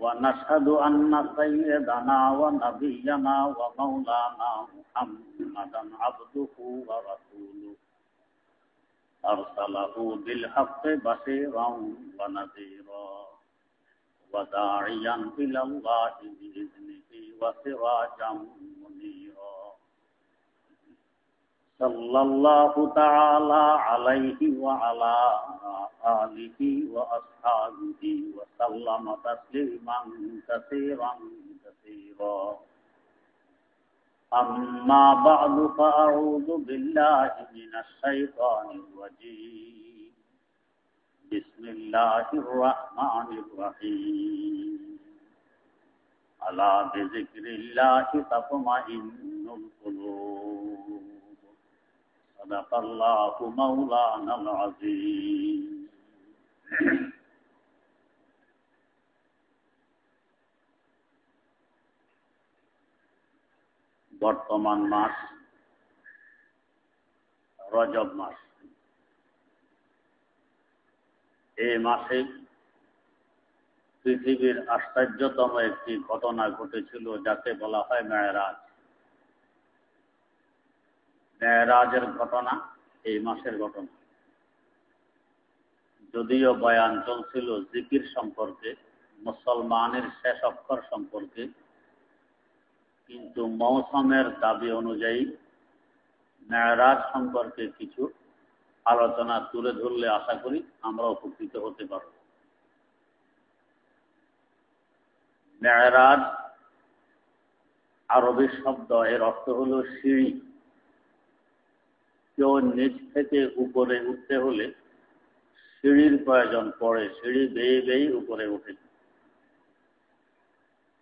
ونشهد أن سيدنا ونبينا ومولانا محمدا عبده ورسوله. أرسله بالحق بشيرا ونذيرا وداعيا إلى الله بإذنه وسراجا صلى الله تعالى عليه وعلى آله وأصحابه وسلم تسليما كثيرا كثيرا. أما بعد فأعوذ بالله من الشيطان الرجيم. بسم الله الرحمن الرحيم. ألا بذكر الله تطمئن القلوب. صدق الله مولانا العظيم বর্তমান মাস রজব মাস এই মাসে পৃথিবীর আশ্চর্যতম একটি ঘটনা ঘটেছিল যাকে বলা হয় মেয়রাজ মেয়রাজের ঘটনা, এই মাসের ঘটনা। যদিও বয়ান চলছিল জিকির সম্পর্কে, মুসলমানের শেষ অক্ষর সম্পর্কে, কিন্তু মৌসুমের দাবি অনুযায়ী মেয়রাজ সম্পর্কে কিছু আলোচনা তুলে ধরলে আশা করি আমরা উপকৃত হতে পারব। মেয়রাজ আরবি শব্দ এর অর্থ হল সিঁড়ি। কেউ নিচ থেকে উপরে উঠতে হলে সিঁড়ির প্রয়োজন পড়ে, সিঁড়ি বেয়ে বেয়ে উপরে উঠে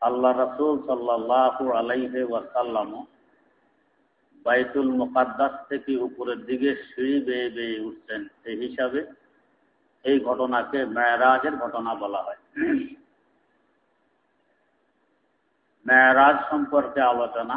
আল্লাহ রসুল সাল্লাহ আলাইহে ওয়াসাল্লামও বাইতুল মোকাদ্দাস থেকে উপরের দিকে সিঁড়ি বেয়ে বেয়ে উঠছেন সেই হিসাবে এই ঘটনাকে মেয়ারাজের ঘটনা বলা হয়। মেয়ারাজ সম্পর্কে আলোচনা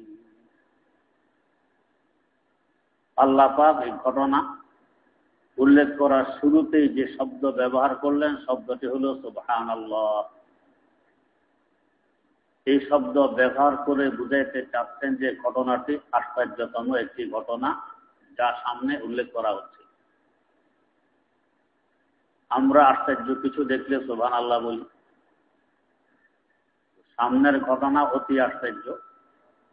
আল্লাহ পাক এই ঘটনা উল্লেখ করার শুরুতেই যে শব্দ ব্যবহার করলেন, শব্দটি হল সুবহান আল্লাহ এই শব্দ ব্যবহার করে বুঝাইতে চাচ্ছেন যে ঘটনাটি আশ্চর্যতম একটি ঘটনা যা সামনে উল্লেখ করা হচ্ছে। আমরা আশ্চর্য কিছু দেখলে সোভান আল্লাহ বলি। সামনের ঘটনা অতি আশ্চর্য।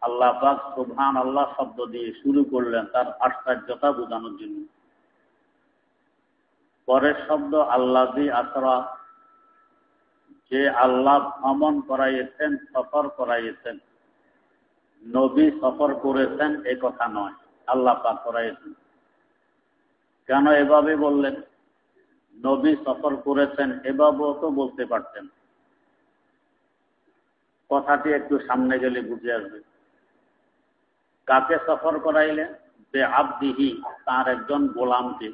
আল্লাহ পাক সোভান আল্লাহ শব্দ দিয়ে শুরু করলেন তার আশ্চর্যতা বোঝানোর জন্য। পরের শব্দ আল্লাহ আসরা, যে আল্লাহ ভ্রমণ করাইয়েছেন, সফর করাইয়েছেন। নবী সফর করেছেন এ কথা নয়, আল্লাহ পাক করাইয়েছেন। কেন এভাবে বললেন? নবী সফর করেছেন, এভাবেও তো বলতে পারতেন। কথাটি একটু সামনে গেলে বুঝে আসবে। কাকে সফর করাইলেন যে আবদিহি তার একজন গোলামকে।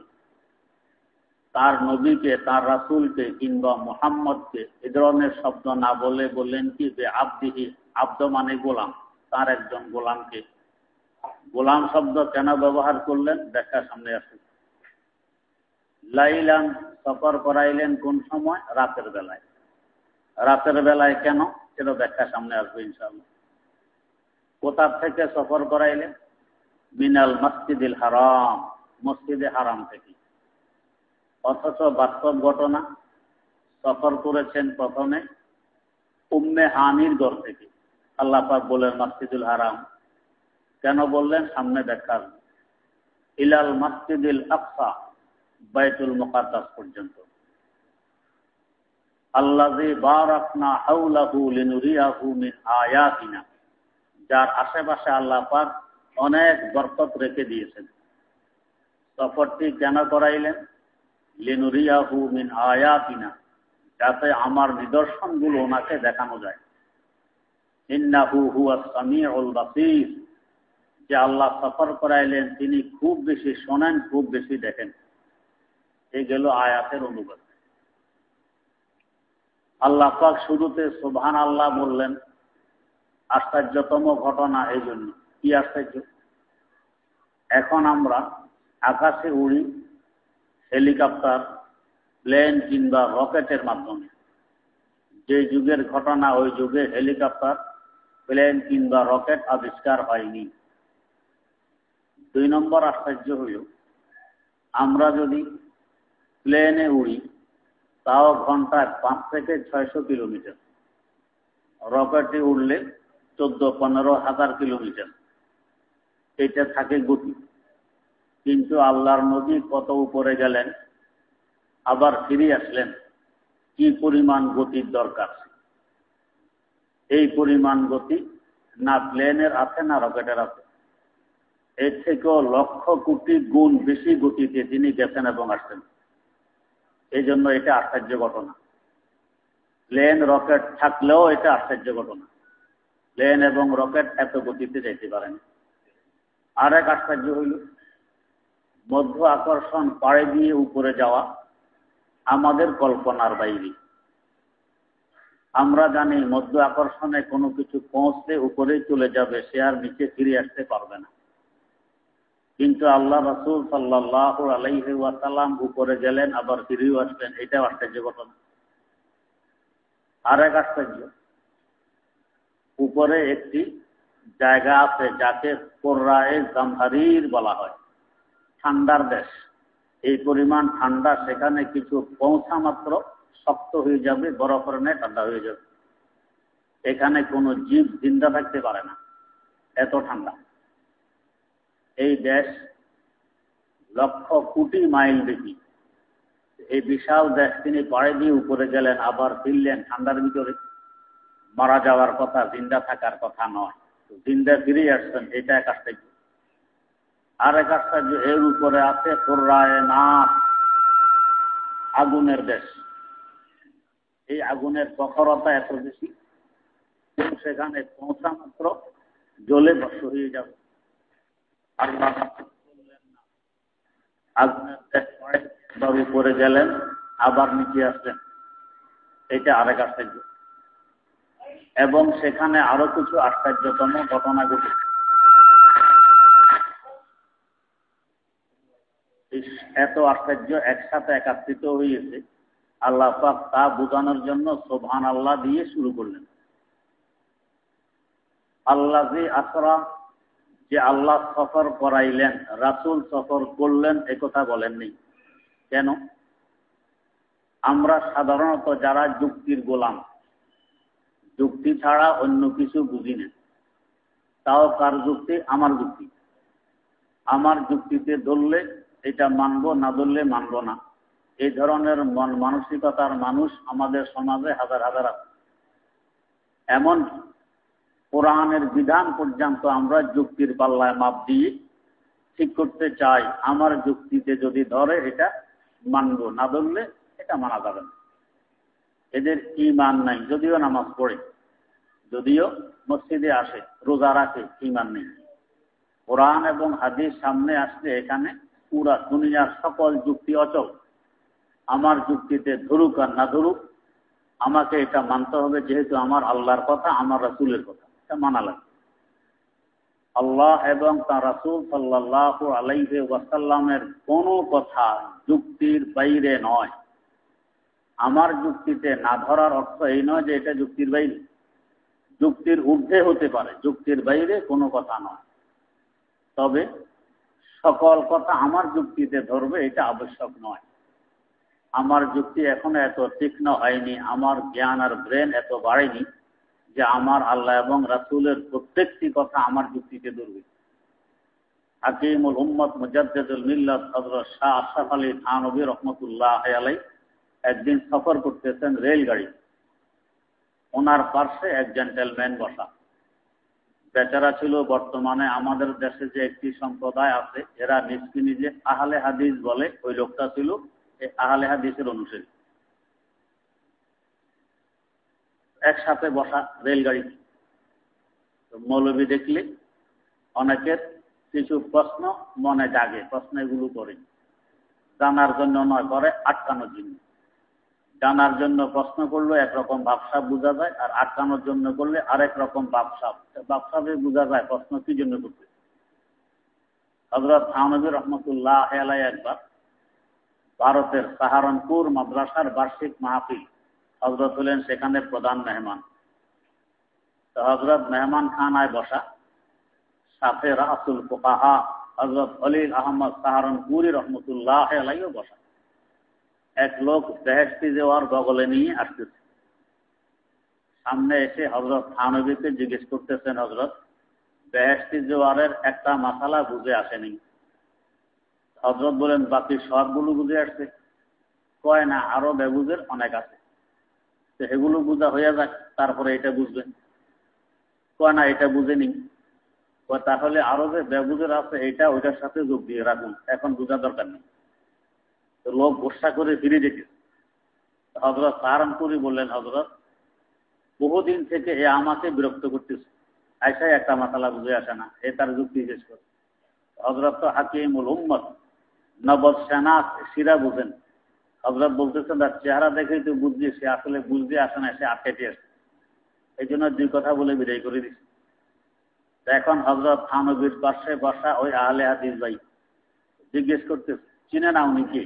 তার নবীকে, তার রাসুলকে কিংবা মোহাম্মদকে। এ ধরনের শব্দ না বলে বললেন কি যে আবদিহি আব্দ মানে গোলাম, তার একজন গোলামকে। গোলাম শব্দ কেন ব্যবহার করলেন? দেখা সামনে আসে লাইলাম সফর করাইলেন কোন সময়? রাতের বেলায়। রাতের বেলায় কেন? সেটা ব্যাখ্যা সামনে আসবে ইনশাল্লাহ কোথার থেকে সফর করাইলেন? মিনাল মসজিদিল হারাম, মসজিদে হারাম থেকে। অথচ বাস্তব ঘটনা, সফর করেছেন প্রথমে উম্মে হানির ঘর থেকে। আল্লাহ পাক বলেন মসজিদুল হারাম। কেন বললেন? সামনে দেখার। ইলাল মাসজিদুল আকসা, বাইতুল মুকাদ্দাস পর্যন্ত। আল্লাযী বারাকনা হাওলাহু লিনুরিয়াহু মিন আয়াতিনা। যার আশেপাশে আল্লাহ পাক অনেক বরকত রেখে দিয়েছেন। সফরটি কেন করাইলেন? লিনুরিয়াহু মিন আয়াতিনা, যাতে আমার নিদর্শনগুলো ওনাকে দেখানো যায়। ইন্নাহু হুয়া সামিউল বাসীর, যে আল্লাহ সফর করাইলেন, তিনি খুব বেশি শোনেন, খুব বেশি দেখেন। এই গেল আয়াতের অনুবাদ। আল্লাহ পাক শুরুতে সুবহান আল্লাহ বললেন আশ্চর্যতম ঘটনা এই জন্য। কি আশ্চর্য? এখন আমরা আকাশে উড়ি হেলিকপ্টার, প্লেন কিংবা রকেটের মাধ্যমে। যে যুগের ঘটনা, ওই যুগে হেলিকপ্টার, প্লেন কিংবা রকেট আবিষ্কার হয়নি। দুই নম্বর আশ্চর্য হইল আমরা যদি প্লেনে উড়ি, তাও ঘন্টায় পাঁচ থেকে ছয়শো কিলোমিটার। রকেটে উঠলে চোদ্দ, পনেরো হাজার কিলোমিটার। এটা থাকে গতি। কিন্তু আল্লাহর নদী কত উপরে গেলেন, আবার ফিরে আসলেন, কি পরিমাণ গতির দরকার? এই পরিমাণ গতি না প্লেনের আছে, না রকেটের আছে। এর থেকেও লক্ষ কোটি গুণ বেশি গতিতে তিনি গেছেন এবং আসছেন। এই জন্য এটা আশ্চর্য ঘটনা। প্লেন, রকেট থাকলেও এটা আশ্চর্য ঘটনা। প্লেন এবং রকেট এত গতিতে যেতে পারেন আর এক আশ্চর্য হইল, মধ্য আকর্ষণ পাড়ে দিয়ে উপরে যাওয়া আমাদের কল্পনার বাইরে। আমরা জানি মধ্য আকর্ষণে কোনো কিছু পৌঁছতে উপরে চলে যাবে, সে আর নিচে ফিরে আসতে পারবে না। কিন্তু আল্লাহ রসুল সাল্লাহ আলাইহি ওয়াসাল্লাম উপরে গেলেন, আবার ফিরেও আসলেন। এটাও আশ্চর্য ঘটনা। আর এক আশ্চর্য উপরে একটি জায়গা আছে যাকে কোর্রায় জামহারির বলা হয়। ঠান্ডার দেশ। এই পরিমাণ ঠান্ডা সেখানে কিছু পৌঁছা মাত্র শক্ত হয়ে যাবে, বরফের নেই ঠান্ডা হয়ে যাবে। এখানে কোনো জীব জিন্দা থাকতে পারে না। এত ঠান্ডা। এই দেশ লক্ষ কোটি মাইল বেশি। এই বিশাল দেশ তিনি পাড়ে দিয়ে উপরে গেলেন, আবার ফিরলেন ঠান্ডার ভিতরে। মারা যাওয়ার কথা, জিন্দা থাকার কথা নয়। জিন্দা ফিরে আসছেন, এটা এক আশ্চর্য। আর এক আশ্চর্য, এর উপরে আছে কোর্রায় নাথ আগুনের দেশ। এই আগুনের প্রখরতা এত বেশি সেখানে পৌঁছা মাত্র জলে বস হয়ে যাবে। আগুনের দেশ পরে উপরে গেলেন, আবার নিচে আসলেন। এটা আরেক আশ্চর্য। এবং সেখানে আরও কিছু আশ্চর্যতম ঘটনা ঘটেছে। এত আশ্চর্য একসাথে একাত্রিত হয়েছে আল্লাহ পাক তা বোঝানোর জন্য সোভান আল্লাহ দিয়ে শুরু করলেন। আল্লাহ যে আসরা, যে আল্লাহ সফর করাইলেন, রাসুল সফর করলেন একথা বলেননি। কেন? আমরা সাধারণত যারা যুক্তির গোলাম যুক্তি ছাড়া অন্য কিছু বুঝি না। তাও কার যুক্তি? আমার যুক্তি। আমার যুক্তিতে ধরলে এটা মানবো, না ধরলে মানবো না। এই ধরনের মন মানসিকতার মানুষ আমাদের সমাজে হাজার হাজার আছে। এমন কোরআনের বিধান পর্যন্ত আমরা যুক্তির পাল্লায় মাপ দিয়ে ঠিক করতে চাই, আমার যুক্তিতে যদি ধরে, এটা মানব, না ধরলে এটা মানা যাবে না। এদের ইমান নাই, যদিও নামাজ পড়ে, যদিও মসজিদে আসে, রোজা রাখে ইমান নেই। কোরআন এবং হাদিস সামনে আসলে এখানে পুরা দুনিয়ার সকল যুক্তি অচল। আমার যুক্তিতে ধরুক আর না ধরুক, আমাকে এটা মানতে হবে, যেহেতু আমার আল্লাহর কথা, আমার রাসুলের কথা, এটা মানা লাগে আল্লাহ এবং তার রাসুল সাল্লাহ আলাইহে ওয়াসাল্লামের কোনো কথা যুক্তির বাইরে নয়। আমার যুক্তিতে না ধরার অর্থ এই নয় যে এটা যুক্তির বাইরে। যুক্তির ঊর্ধ্বে হতে পারে, যুক্তির বাইরে কোনো কথা নয়। তবে সকল কথা আমার যুক্তিতে ধরবে, এটা আবশ্যক নয়। আমার যুক্তি এখনও এত তীক্ষ্ণ হয়নি, আমার জ্ঞান আর ব্রেন এত বাড়েনি যে আমার আল্লাহ এবং রাসুলের প্রত্যেকটি কথা আমার যুক্তিতে ধরবে। হাকিমুল উম্মদ মুজাদ্দুল মিল্লাত হজরত শাহ আশরাফ আলী থানবী রহমতুল্লাহ আলাই একদিন সফর করতেছেন রেলগাড়ি। ওনার পার্শ্বে এক জেন্টেলম্যান বসা। বেচারা ছিল বর্তমানে আমাদের দেশে যে একটি সম্প্রদায় আছে, এরা নিজকে নিজে আহলে হাদিস বলে, ওই লোকটা ছিল এই আহলে হাদিসের অনুসারী। একসাথে বসা রেলগাড়ি। মৌলবী দেখলে অনেকের কিছু প্রশ্ন মনে জাগে প্রশ্ন এগুলো করে জানার জন্য নয় করে আটকানোর জন্য। জানার জন্য প্রশ্ন করলে, একরকম ভাবসাব বোঝা যায়, আর আটকানোর জন্য করলে আরেক রকম ভাবসাব ভাবসাবে বোঝা যায় প্রশ্ন কি জন্য করতে হজরত থানবী রহমতুল্লাহ একবার ভারতের সাহারনপুর মাদ্রাসার বার্ষিক মাহফিল হজরত হলেন সেখানে প্রধান মেহমান। তো হজরত মেহমান খানায় বসা সাথে রাসুল ফোকাহা হজরত খলিল আহমদ সাহারনপুরি রহমতুল্লাহ আলাইও বসা। এক লোক বেহেস্তি দেওয়ার বগলে নিয়ে আসতেছে। সামনে এসে হজরত থানবীকে জিজ্ঞেস করতেছেন হজরত বেহেস্তি জোয়ারের একটা মাসালা বুঝে আসেনি। হজরত বলেন বাকি সবগুলো বুঝে আসছে। কয় না, আরও বেবুজের অনেক আছে। তো সেগুলো বুঝা হয়ে যাক, তারপরে এটা বুঝবেন। কয় না, এটা বুঝেনি। তাহলে আরও যে বেবুজের আছে, এটা ওইটার সাথে যোগ দিয়ে রাখুন। এখন বোঝা দরকার নেই। লোক গোসা করে ফিরে যেতে। হজরত সাহারানপুরি বললেন হজরত বহুদিন থেকে এ আমাকে বিরক্ত করতেছে। আয়সাই একটা মাতালা বুঝে আসে না, এ তার যুক্তি জিজ্ঞেস করে। হজরত তো হাকিমুল উম্মদ নবদ সেনা সিরা বুঝেন। হজরত বলতেছেন, তার চেহারা দেখেই তো বুঝছি সে আসলে বুঝতে আসে না, সে আটকেটে আসে এই জন্য দুই কথা বলে বিদায় করে দিচ্ছে এখন হজরত থানবীর পাশে বসা ওই আহলে হাদিস ভাই জিজ্ঞেস করতেছে, চিনে না উনি কি?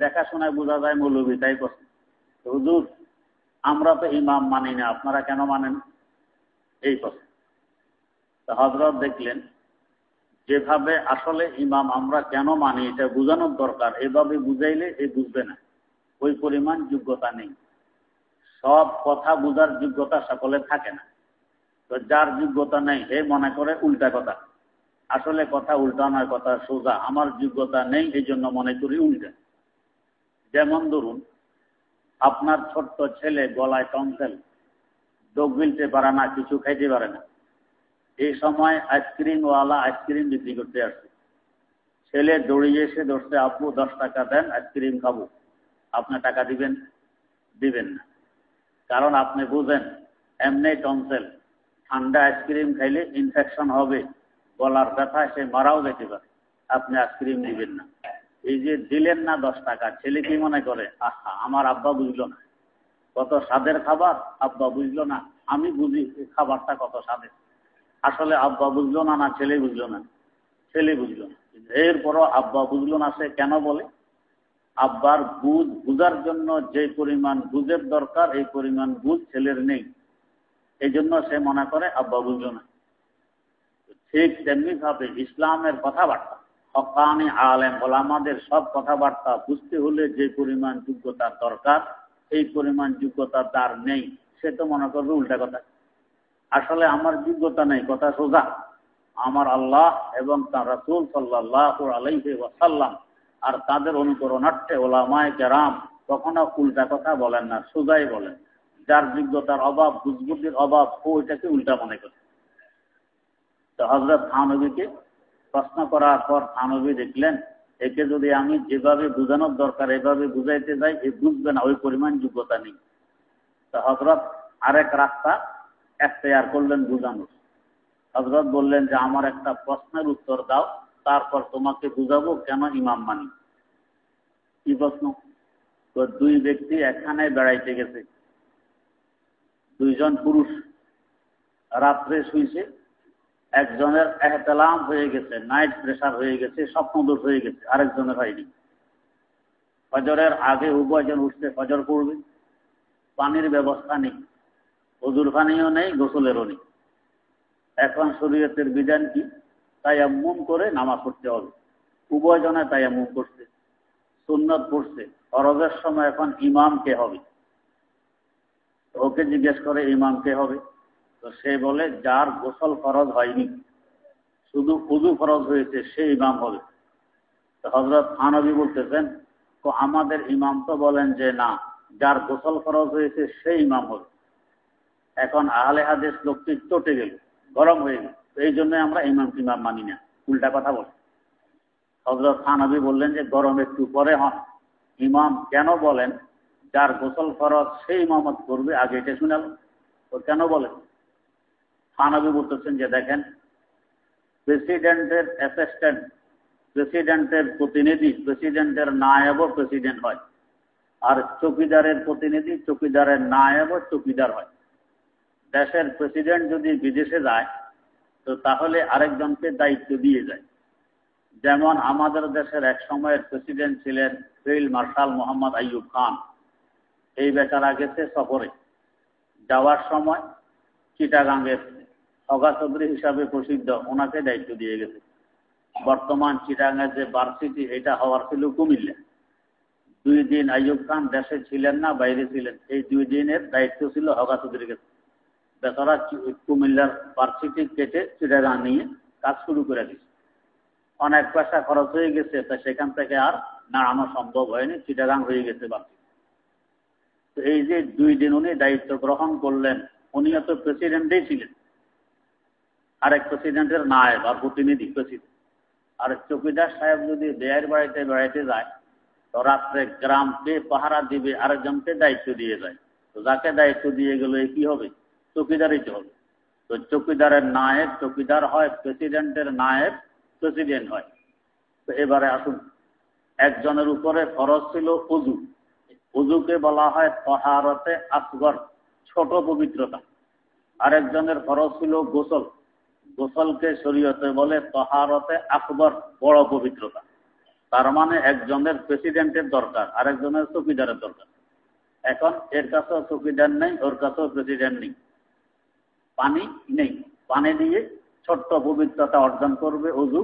দেখাশোনায় বোঝা যায় মৌলবী তাই করছে হুজুর, আমরা তো ইমাম মানি না, আপনারা কেন মানেন? এই কথা হজরত দেখলেন, যেভাবে আসলে ইমাম আমরা কেন মানি, এটা বোঝানোর দরকার। এভাবে বুঝাইলে এ বুঝবে না। ওই পরিমাণ যোগ্যতা নেই। সব কথা বুঝার যোগ্যতা সকলে থাকে না। তো যার যোগ্যতা নেই, হে মনে করে উল্টা কথা। আসলে কথা উল্টা নয়, কথা সোজা। আমার যোগ্যতা নেই, এই জন্য মনে করি উল্টা। যেমন ধরুন, আপনার ছোট্ট ছেলে গলায় টনসেল ডোক গিলতে পারে না, কিছু খাইতে পারে না। এই সময় আইসক্রিমওয়ালা আইসক্রিম বিক্রি করতে আসছে ছেলে দৌড়িয়ে এসে ধরছে, আপু, দশ টাকা দেন, আইসক্রিম খাব। আপনি টাকা দিবেন? দিবেন না। কারণ আপনি বুঝেন, এমনি টনসেল, ঠান্ডা আইসক্রিম খাইলে ইনফেকশন হবে। গলার ব্যথা, সে মারাও যেতে পারে। আপনি আইসক্রিম দিবেন না। এই যে দিলেন না দশ টাকা, ছেলে কি মনে করে? আহা, আমার আব্বা বুঝলো না। কত স্বাদের খাবার? আব্বা বুঝলো না। আমি বুঝি খাবারটা কত স্বাদের। আসলে আব্বা বুঝলো না না ছেলে বুঝলো না। ছেলে বুঝলো না। এরপরও আব্বা বুঝলো না, সে কেন বলে? আব্বার বুঝ বুঝার জন্য যে পরিমাণ বুঝের দরকার, এই পরিমাণ বুঝ ছেলের নেই। এই জন্য সে মনে করে আব্বা বুঝলো না। ঠিক তেমনি ভাবে ইসলামের কথাবার্তা। হকানি আলেম, ওলামাদের সব কথাবার্তা বুঝতে হলে যে পরিমাণ যোগ্যতার দরকার এই পরিমাণ যোগ্যতা তার নেই। সে তো মনে করবে উল্টা কথা। আসলে আমার যোগ্যতা নেই, কথা সোজা। আমার আল্লাহ এবং তার রাসুল সাল্লাহ আলাইহে ওয়াসাল্লাম আর তাদের অনুকরণার্থে ওলামায় কেরাম কখনো উল্টা কথা বলেন না, সোজাই বলেন। যার যোগ্যতার অভাব বুজবুদ্ধির অভাব, ও এটাকে উল্টা মনে করে। তো হজরত থানবীকে প্রশ্ন করার পর থানবী দেখলেন, একে যদি আমি যেভাবে বুঝানোর দরকার, এভাবে বুঝাইতে যাই, এ বুঝবে না, ওই পরিমাণ যোগ্যতা নেই। তো হজরত আরেক রাস্তা এখতেয়ার করলেন বুঝানোর। হজরত বললেন যে, আমার একটা প্রশ্নের উত্তর দাও, তারপর তোমাকে বুঝাবো কেন ইমাম মানি? কি প্রশ্ন? দুই ব্যক্তি এখানে বেড়াইতে গেছে। দুইজন পুরুষ রাত্রে শুইছে একজনের এহতেলাম হয়ে গেছে নাইট প্রেশার হয়ে গেছে স্বপ্নদোষ হয়ে গেছে, আরেকজনের হয়নি। ফজরের আগে উভয়জন উঠতে ফজর করবে পানির ব্যবস্থা নেই অজুর পানিও নেই, গোসলেরও নেই। এখন শরীয়তের বিধান কি? তাই এমন করে নামাজ পড়তে হবে। উভয়জনে এমন করছে, সুন্নত পড়ছে, ফরজের সময় এখন ইমাম কে হবে? ওকে জিজ্ঞেস করে ইমাম কে হবে? তো সে বলে, যার গোসল ফরজ হয়নি, শুধু উজু ফরজ হয়েছে, সে ইমাম হবে। হজরত আনবী বলতেছেন, তো আমাদের ইমাম তো বলেন যে না, যার গোসল ফরজ হয়েছে, সে ইমাম হবে। এখন আহলে হাদেশ লোকটি চটে গেল, গরম হয়ে গেল। এই জন্য আমরা ইমাম ইমাম মানি না, উল্টা কথা বলি। হজরত খানবী বললেন যে, গরম একটু পরে হন। ইমাম কেন বলেন, যার গোসল ফরজ সেই ইমামত করবে? আগে এটা শুনাল। তো কেন বলেন? খানবী বলতেছেন যে দেখেন, প্রেসিডেন্টের অ্যাসিস্ট্যান্ট প্রেসিডেন্টের প্রতিনিধি, প্রেসিডেন্টের নায়বও প্রেসিডেন্ট হয়। আর চকিদারের প্রতিনিধি, চকিদারের নায়বও চকিদার হয়। দেশের প্রেসিডেন্ট যদি বিদেশে যায়, তো তাহলে আরেকজনকে দায়িত্ব দিয়ে যায়। যেমন আমাদের দেশের এক সময়ের প্রেসিডেন্ট ছিলেন ফিল্ড মার্শাল মোহাম্মদ আইয়ুব খান। এই বেচারা গেছে সফরে। যাওয়ার সময় চিটাগাঙ্গের সগা চৌধুরী হিসাবে প্রসিদ্ধ, ওনাকে দায়িত্ব দিয়ে গেছে। বর্তমান চিটাগাঙ্গের যে ভার্সিটি এটা হওয়ার ছিল কুমিল্লা দুই দিন আইয়ুব খান দেশে ছিলেন না, বাইরে ছিলেন। এই দুই দিনের দায়িত্ব ছিল হগা চৌধুরীর কাছে। বেচারা কুমিল্লার ভার্সিটি কেটে চিটাগাং নিয়ে কাজ শুরু করে দিচ্ছে অনেক পয়সা খরচ হয়ে গেছে, তা সেখান থেকে আর নাড়ানো সম্ভব হয়নি চিটাগাং হয়ে গেছে বাকি তো এই যে দুই দিন উনি দায়িত্ব গ্রহণ করলেন, উনিও তো প্রেসিডেন্টেই ছিলেন। আরেক প্রেসিডেন্টের নায়ক আর প্রতিনিধি প্রেসিডেন্ট। আর চৌকিদার সাহেব যদি বেয়ের বাড়িতে বেড়াইতে যায়, তো রাত্রে গ্রামকে পাহারা দিবে আরেকজনকে দায়িত্ব দিয়ে যায়। তো যাকে দায়িত্ব দিয়ে গেলে কি হবে? চৌকিদারই হবে। তো চৌকিদারের নায়ক চৌকিদার হয়, প্রেসিডেন্টের নায়ক প্রেসিডেন্ট হয়। তো এবারে আসুন, একজনের উপরে ফরজ ছিল উজু উজুকে বলা হয় তহারতে আসগর, ছোট পবিত্রতা। আরেকজনের ফরজ ছিল গোসল। গোসলকে শরীয়তে বলে তহারতে আকবর বড় পবিত্রতা। তার মানে একজনের প্রেসিডেন্টের দরকার, আরেকজনের চৌকিদারের দরকার। এখন এর কাছেও চৌকিদার নেই, ওর কাছেও প্রেসিডেন্ট নেই। পানি নেই। পানি দিয়ে ছোট্ট পবিত্রতা অর্জন করবে অজু,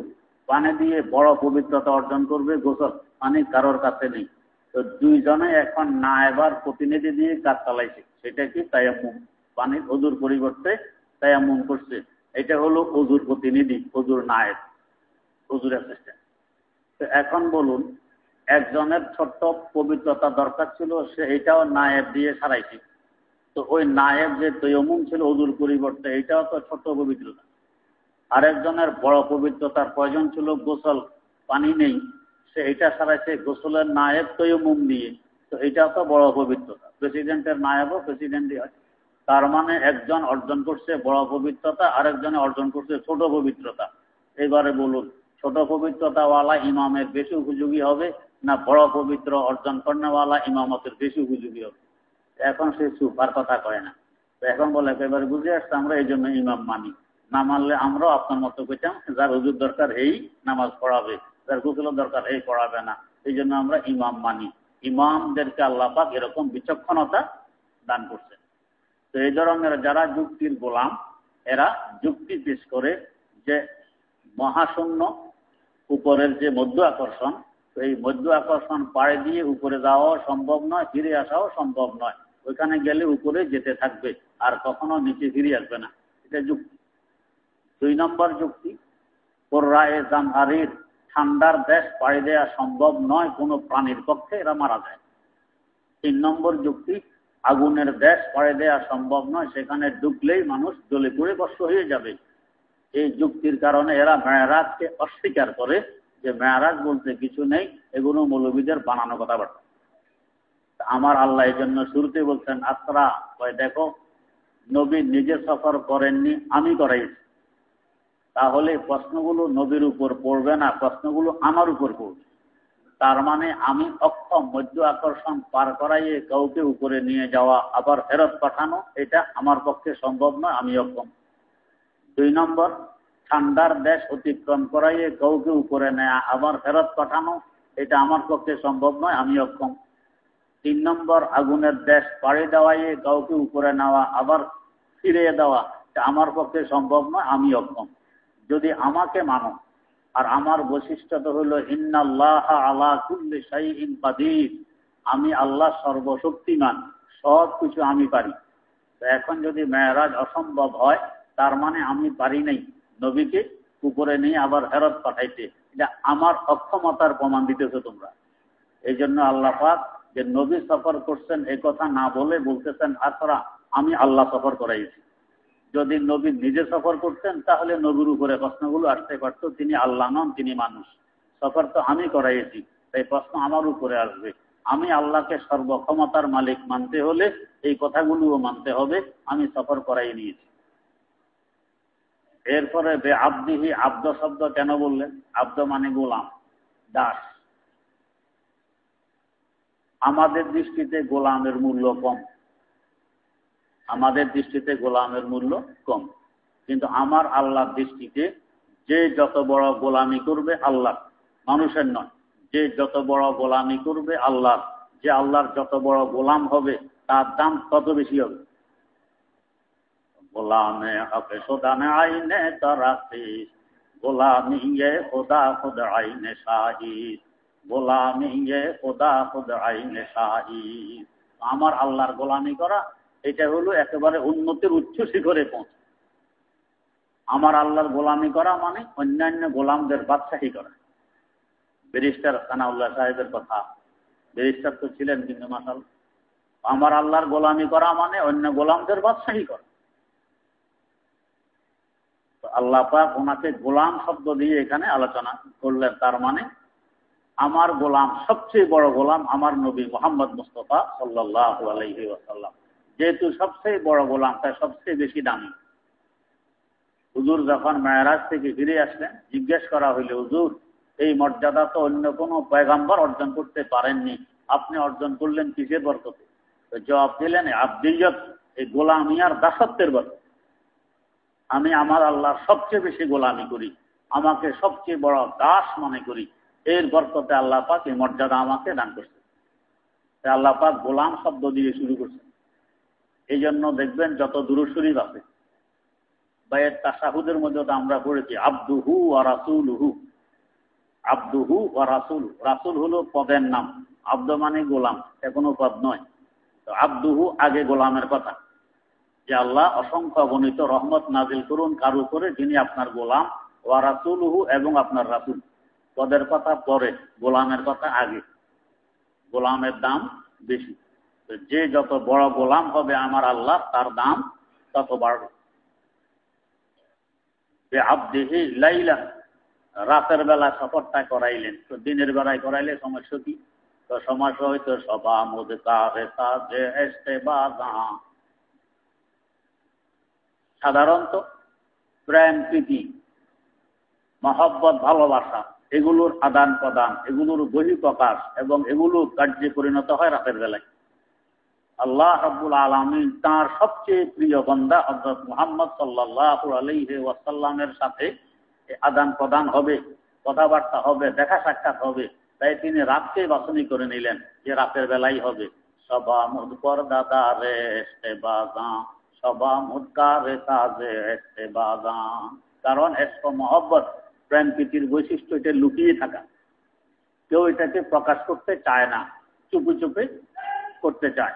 পানি দিয়ে বড় পবিত্রতা অর্জন করবে গোসল। পানি কারোর কাছে নেই। তো দুইজনে এখন না এবার প্রতিনিধি দিয়ে কাজ চালাইছে। সেটা কি তায়ামুম পানির অজুর পরিবর্তে তায়ামুম করছে। এটা হলো অজুর প্রতিনিধি অজুর নায়ক অজুর অ্যাসিস্ট্যান্ট তো এখন বলুন, একজনের ছোট্ট পবিত্রতা দরকার ছিল, সে এটাও নায়েব দিয়ে সারাইছে। তো ওই নায়েব যে তৈমুম ছিল অজুর পরিবর্তে এটাও তো ছোট্ট পবিত্রতা। আরেকজনের বড় পবিত্রতার প্রয়োজন ছিল, গোসল পানি নেই, সে এটা সারাইছে গোসলের নায়েব তৈমুম দিয়ে। তো এটা তো বড় পবিত্রতা। প্রেসিডেন্টের নায়েবও প্রেসিডেন্টই হয় তার মানে একজন অর্জন করছে বড় পবিত্রতা, আরেকজনে অর্জন করছে ছোট পবিত্রতা। এবারে বলুন, ছোট পবিত্রতাওয়ালা ইমামের বেশি উপযোগী হবে না বড় পবিত্র অর্জন করেওয়ালা ইমামতের বেশি উপযোগী হবে? এখন সে সুপার কথা কয় না। এখন বলে, একেবারে বুঝে আসছে, আমরা এই জন্য ইমাম মানি। না মানলে আমরাও আপনার মতো কইতাম যার হুজুর দরকার এই নামাজ পড়াবে, যার গুসলের দরকার এই পড়াবে না। এই জন্য আমরা ইমাম মানি। ইমামদেরকে আল্লাপাক এরকম বিচক্ষণতা দান করছে তো এই ধরনের যারা যুক্তির গোলাম, এরা যুক্তি পেশ করে যে মহাশূন্য উপরের যে মধ্য আকর্ষণ এই মধ্য আকর্ষণ পাড়ে দিয়ে উপরে যাওয়াও সম্ভব নয়, ফিরে আসাও সম্ভব নয়। ওইখানে গেলে উপরে যেতে থাকবে, আর কখনো নিচে ফিরে আসবে না। এটা যুক্তি। দুই নম্বর যুক্তি কোর্রায়ে জামহারির ঠান্ডার দেশ পাড়ি দেওয়া সম্ভব নয়, কোনো প্রাণীর পক্ষে এরা মারা যায়। তিন নম্বর যুক্তি আগুনের দেশ পাড়ে দেওয়া সম্ভব নয়, সেখানে ঢুকলেই মানুষ জলে পুড়ে কষ্ট হয়ে যাবে। এই যুক্তির কারণে এরা মেয়ারাজকে অস্বীকার করে যে মেয়ারাজ বলতে কিছু নেই, এগুলো মৌলবীদের বানানো কথাবার্তা। আমার আল্লাহ এই জন্য শুরুতে বলছেন, আত্রা দেখো, নবী নিজে সফর করেননি, আমি করাইছি। তাহলে প্রশ্নগুলো নবীর উপর পড়বে না, প্রশ্নগুলো আমার উপর পড়বে। তার মানে আমি অক্ষম মধ্য আকর্ষণ পার করাইয়ে কাউকে উপরে নিয়ে যাওয়া, আবার ফেরত পাঠানো, এটা আমার পক্ষে সম্ভব নয়, আমি অক্ষম দুই নম্বর, ঠান্ডার দেশ অতিক্রম করাইয়ে কাউকে উপরে নেয়া, আবার ফেরত পাঠানো, এটা আমার পক্ষে সম্ভব নয়, আমি অক্ষম তিন নম্বর, আগুনের দেশ পাড়ে দেওয়াইয়ে কাউকে উপরে নেওয়া, আবার ফিরিয়ে দেওয়া আমার পক্ষে সম্ভব নয়, আমি অক্ষম যদি আমাকে মানো আর আমার বৈশিষ্ট্য তো হলো, ইন্নাল্লাহ আলা কুল্লি শাইইন কাদির। আমি আল্লাহ সর্বশক্তিমান, সব কিছু আমি পারি। তো এখন যদি মেয়েরাজ অসম্ভব হয়, তার মানে আমি পারি নাই নবীকে উপরে নিয়ে আবার ফেরত পাঠাইতে। এটা আমার অক্ষমতার প্রমাণ দিতেছো তোমরা। এই জন্য আল্লাহ পাক যে নবী সফর করছেন এ কথা না বলে বলতেছেন আসরা আমি আল্লাহ সফর করাইছি। যদি নবী নিজে সফর করতেন, তাহলে নবীর উপরে প্রশ্নগুলো আসতে পারত, তিনি আল্লাহ নন, তিনি মানুষ। সফর তো আমি করাইছি, তাই প্রশ্ন আমার উপরে আসবে। আমি আল্লাহকে সর্বক্ষমতার মালিক মানতে হলে এই কথাগুলোও মানতে হবে, আমি সফর করাই নিয়েছি। এরপরে বে আব্দিহি, আব্দ শব্দ কেন বললেন? আব্দ মানে গোলাম, দাস। আমাদের দৃষ্টিতে গোলামের মূল্য কম। আমাদের দৃষ্টিতে গোলামের মূল্য কম। কিন্তু আমার আল্লাহর দৃষ্টিতে যে যত বড় গোলামি করবে আল্লাহ, মানুষের নয়, যে যত বড় গোলামি করবে আল্লাহ, যে আল্লাহর যত বড় গোলাম হবে, তার দাম তত বেশি হবে। গোলামে হকে সোদানে আইনে তারাকি গোলামি খোদা খুদ আইনে শাহিদ, গোলামি খোদা খুদ আইনে শাহিদ। আমার আল্লাহর গোলামি করা এটা হলো একেবারে উন্নতির উচ্চ শিখরে পৌঁছে আমার আল্লাহর গোলামি করা মানে অন্যান্য গোলামদের বাদশাহী করা। ব্যারিস্টার সানাউল্লাহ সাহেবের কথা। ব্যারিস্টার তো ছিলেন কিন্তু মাসাল আমার আল্লাহর গোলামি করা মানে অন্য গোলামদের বাদশাহী করা। আল্লাহ পাক ওনাকে গোলাম শব্দ দিয়ে এখানে আলোচনা করলেন। তার মানে আমার গোলাম সবচেয়ে বড় গোলাম আমার নবী মোহাম্মদ মুস্তফা সাল্লাহ আলহি ওসাল্লাম যেহেতু সবচেয়ে বড় গোলাম তাই সবচেয়ে বেশি দামি। হুজুর যখন মেয়ারাজ থেকে ফিরে আসলেন, জিজ্ঞেস করা হইলে, হুজুর, এই মর্যাদা তো অন্য কোনো পয়গাম্বার অর্জন করতে পারেননি। আপনি অর্জন করলেন কিসের বরকতে? জবাব দিলেন, আব্দিয়ত, এই গোলামিয়ার দাসত্বের বরকত। আমি আমার আল্লাহ সবচেয়ে বেশি গোলামি করি, আমাকে সবচেয়ে বড় দাস মনে করি। এর বরকতে আল্লাহ পাক এই মর্যাদা আমাকে দান করছে আল্লাহ পাক গোলাম শব্দ দিয়ে শুরু করছে এই জন্য দেখবেন যত দূরশরীফ আছে বা তাসাহুদের মধ্যে তো আমরা পড়েছি, আব্দুহু আর রাসুল হু আব্দুহু ও রাসুল। রাসুল হলো পদের নাম, আব্দ মানে গোলাম, এ কোনো পদ নয়। তো আব্দুহু আগে গোলামের কথা। যে আল্লাহ অসংখ্য গণিত রহমত নাজিল করুন, কারু করে যিনি আপনার গোলাম ওয়া রাসুলহু এবং আপনার রাসুল। পদের কথা পরে, গোলামের কথা আগে। গোলামের দাম বেশি। যে যত বড় গোলাম হবে আমার আল্লাহ, তার দাম তত বাড়বে। আবদেহি লাইলা, রাতের বেলা সফরটা করাইলেন। তো দিনের বেলায় করাইলে সমস্যা কি? তো সমস্যা হইতো সবা সাধারণত প্রেম, প্রীতি, মহব্বত, ভালোবাসা, এগুলোর আদান প্রদান এগুলোর বহিঃপ্রকাশ এবং এগুলোর কার্যে পরিণত হয় রাতের বেলায়। আল্লাহ রব্বুল আলমী তাঁর সবচেয়ে প্রিয় বন্দা হজরত মোহাম্মদ সাল্লাহ আলহি ওয়াসাল্লামের সাথে আদান প্রদান হবে, কথাবার্তা হবে, দেখা সাক্ষাৎ হবে। তাই তিনি রাতকে বাছনি করে নিলেন যে রাতের বেলাই হবে। সবা মুদকর দাদা রে বাজা সবা মুদকারে তাজে বাজা। কারণ এসক মহব্বত, প্রেম প্রীতির বৈশিষ্ট্য এটা লুকিয়ে থাকা। কেউ এটাকে প্রকাশ করতে চায় না, চুপে চুপে করতে চায়।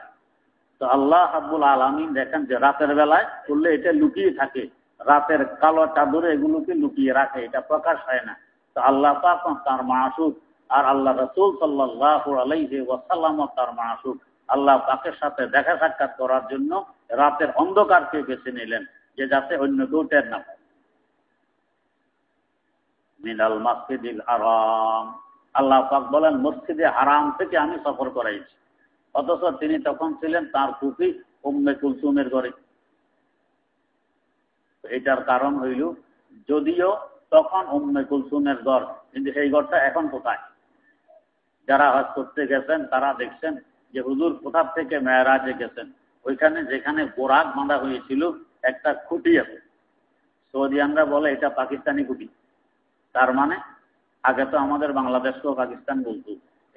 তো আল্লাহ হাবুল আলমিন দেখেন যে রাতের বেলায় করলে এটা লুকিয়ে থাকে। রাতের কালো চাদরে এগুলোকে লুকিয়ে রাখে, এটা প্রকাশ হয় না। তো আল্লাহ পাক তার মাসুক আর আল্লাহ রসুল সাল্লাহ আলাইহি ওয়াসাল্লাম তার মাসুক আল্লাহ পাকের সাথে দেখা সাক্ষাৎ করার জন্য রাতের অন্ধকারকে বেছে নিলেন, যে যাতে অন্য কেউ টের না পায়। মিনাল মাসজিদিল হারাম। আল্লাহ পাক বলেন, মসজিদে হারাম থেকে আমি সফর করাইছি। অথচ তিনি তখন ছিলেন তার কুফি উম্মে কুলসুমের ঘরে। এটার কারণ হইল, যদিও তখন উম্মে কুলসুমের ঘর, কিন্তু সেই ঘরটা এখন কোথায়? যারা হজ করতে গেছেন, তারা দেখছেন যে হুজুর কোথার থেকে মেয়ারাজে গেছেন? ওইখানে যেখানে বোরাক বাঁধা হয়েছিল, একটা খুঁটি আছে। সৌদিয়ানরা বলে এটা পাকিস্তানি খুঁটি। তার মানে আগে তো আমাদের বাংলাদেশকেও পাকিস্তান বলতো।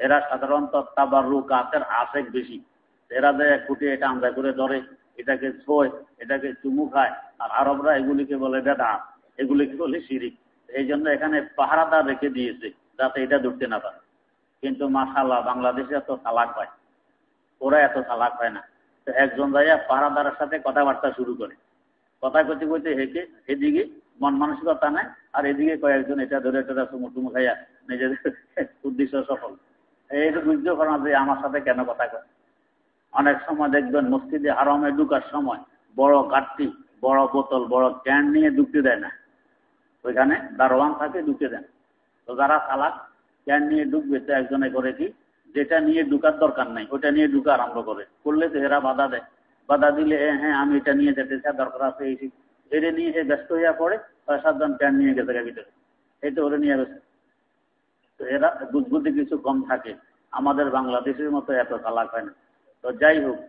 এরা সাধারণত তাবারু কাতের আশেক বেশি। এরা যে এক ফুটে এটা আমরা করে ধরে, এটাকে ছোয়, এটাকে চুমু খায়, আর আরবরা এগুলিকে বলে বেদা। এগুলিকে বলে শিরিক। এই জন্য এখানে পাহারাদার রেখে দিয়েছে, যাতে এটা ধরতে না পারে। কিন্তু মাসাল্লাহ বাংলাদেশে এত তালাক পায় ওরা এত তালাক পায় না। তো একজন যাইয়া পাহারাদারের সাথে কথাবার্তা শুরু করে। কথা কইতে কইতে হেঁকে এদিকে মন মানসিকতা নেই, আর এদিকে কয়েকজন এটা ধরে এটা চুমু খাইয়া নিজেদের উদ্দেশ্য সফল। এই বুঝতে পারা যে আমার সাথে কেন কথা কয়। অনেক সময় দেখবেন মসজিদে হারমে ঢুকার সময় বড় কাঠটি বড় বোতল, বড় ক্যান নিয়ে ঢুকতে দেয় না। ওইখানে দারোয়ান থাকে ঢুকে দেন তো যারা চালাক, ক্যান নিয়ে ঢুকবে তো একজনে করে কি? যেটা নিয়ে ঢুকার দরকার নাই ওটা নিয়ে ঢুকা আরম্ভ করে। করলে তো এরা বাধা দেয়। বাধা দিলে হ্যাঁ আমি এটা নিয়ে যেতে চাই, দরকার আছে এই এরে নিয়ে সে ব্যস্ত হইয়া পড়ে সাতজন ক্যান নিয়ে গেছে ভিতরে। এই তো ওরে নিয়ে গেছে। তো এরা বুদ্ধি কিছু কম থাকে। আমাদের বাংলাদেশের মতো এত চালাক হয় না। তো যাই হোক,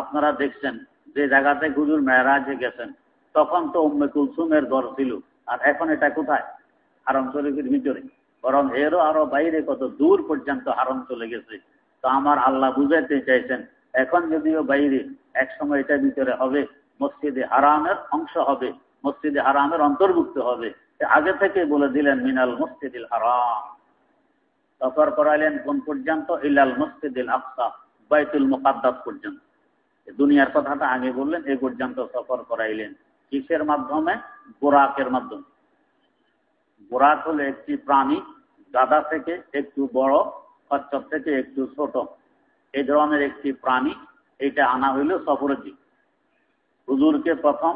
আপনারা দেখছেন যে জায়গাতে গুজুর মেয়েরাজে গেছেন, তখন তো উম্মে কুলসুমের ঘর ছিল, আর এখন এটা কোথায়? হারম শরীফের ভিতরে। বরং এরও আরও বাইরে কত দূর পর্যন্ত হারম চলে গেছে। তো আমার আল্লাহ বুঝাইতে চাইছেন, এখন যদিও বাইরে এক সময় এটা ভিতরে হবে, মসজিদে হারামের অংশ হবে, মসজিদে হারামের অন্তর্ভুক্ত হবে। আগে থেকে বলে দিলেন, মিনাল মসজিদিল হারাম। সফর করাইলেন কোন পর্যন্ত? ইলাল মসজিদিল আফসা বাইতুল মুকাদ্দাস পর্যন্ত। দুনিয়ার কথাটা আগে বললেন, এ পর্যন্ত সফর করাইলেন। কিসের মাধ্যমে? বোরাকের মাধ্যমে। বোরাক হলো একটি প্রাণী গাদা থেকে একটু বড় কচ্ছপ থেকে একটু ছোট। এই ধরনের একটি প্রাণী, এটা আনা হইল সফরের দিক হুজুরকে প্রথম,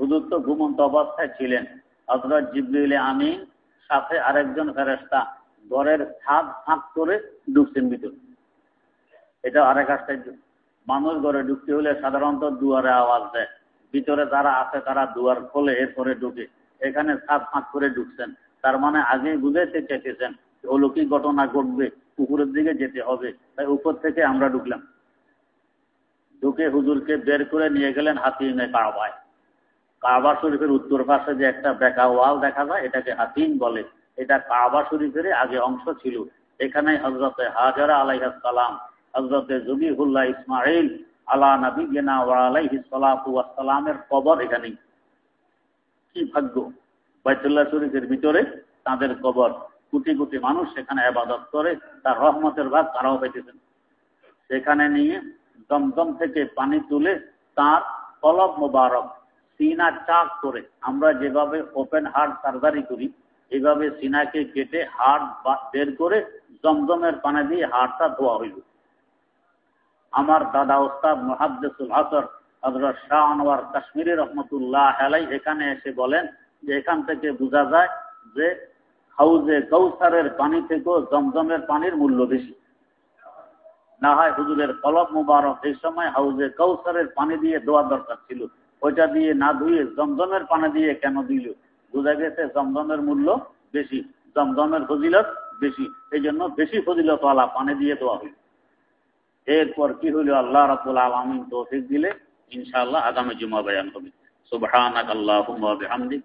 হুজুর তো ঘুমন্ত অবস্থায় ছিলেন। হজরত জিবরিল আমিন, সাথে আরেকজন ফেরেস্তা ঘরের ছাদ ফাঁক করে ঢুকছেন ভিতরে। এটা আরেক আশ্চর্য। মানুষ ঘরে ঢুকতে হলে সাধারণত দুয়ারে আওয়াজ দেয়। ভিতরে যারা আছে তারা দুয়ার খোলে, এরপরে ঢুকে। এখানে ছাদ ফাঁক করে ঢুকছেন তার মানে আগেই বুঝাইতে চেয়েছেন অলৌকিক ঘটনা ঘটবে, পুকুরের দিকে যেতে হবে। তাই উপর থেকে আমরা ঢুকলাম। ঢুকে হুজুরকে বের করে নিয়ে গেলেন হাতিমে কাবায়। কাবা শরীফের উত্তর পাশে যে একটা বেকা ওয়াল দেখা যায়, এটাকে হাতিম বলে। এটা কাবা শরীফের আগে অংশ ছিল। এখানে হজরতে হাজারা আলাইহাসালাম হজরতে জবিহুল্লাহ ইসমাইল গেনা ওয়ালাইহি সালামের কবর এখানে। কি ভাগ্য? বাইতুল্লাহ শরীফের ভিতরে তাদের কবর। কোটি কোটি মানুষ সেখানে আবাদত করে, তার রহমতের ভাগ তারাও পেতেছেন সেখানে নিয়ে দমদম থেকে পানি তুলে তার কলব মোবারক, সিনা চাক করে আমরা যেভাবে ওপেন হার্ট সার্জারি করি এইভাবে সিনাকে কেটে হার্ট বের করে জমজমের পানি দিয়ে হাড়টা ধোয়া হইল। আমার দাদা ওস্তাদ মহাদ্দেসুল হাসর হজরত শাহ আনোয়ার কাশ্মীরি রহমতুল্লাহ আলাই এখানে এসে বলেন যে এখান থেকে বোঝা যায় যে হাউজে কৌসারের পানি থেকেও জমজমের পানির মূল্য বেশি। না হয় হুজুরের কলব মুবারক এই সময় হাউজে কৌসারের পানি দিয়ে দেওয়া দরকার ছিল। ওইটা দিয়ে না ধুয়ে জমজমের পানি দিয়ে কেন দিল? বোঝা গেছে জমজমের মূল্য বেশি, জমজমের ফজিলত বেশি এই জন্য বেশি ফজিলত ফজিলতওয়ালা পানে দিয়ে দেওয়া হইল। এরপর কি হইল? আল্লাহ রাবুল আলমিন তৌফিক দিলে ইনশাআল্লাহ আগামী জুমা বয়ান হবে। সুবহানাক আল্লাহুম্মা বিহামদিক।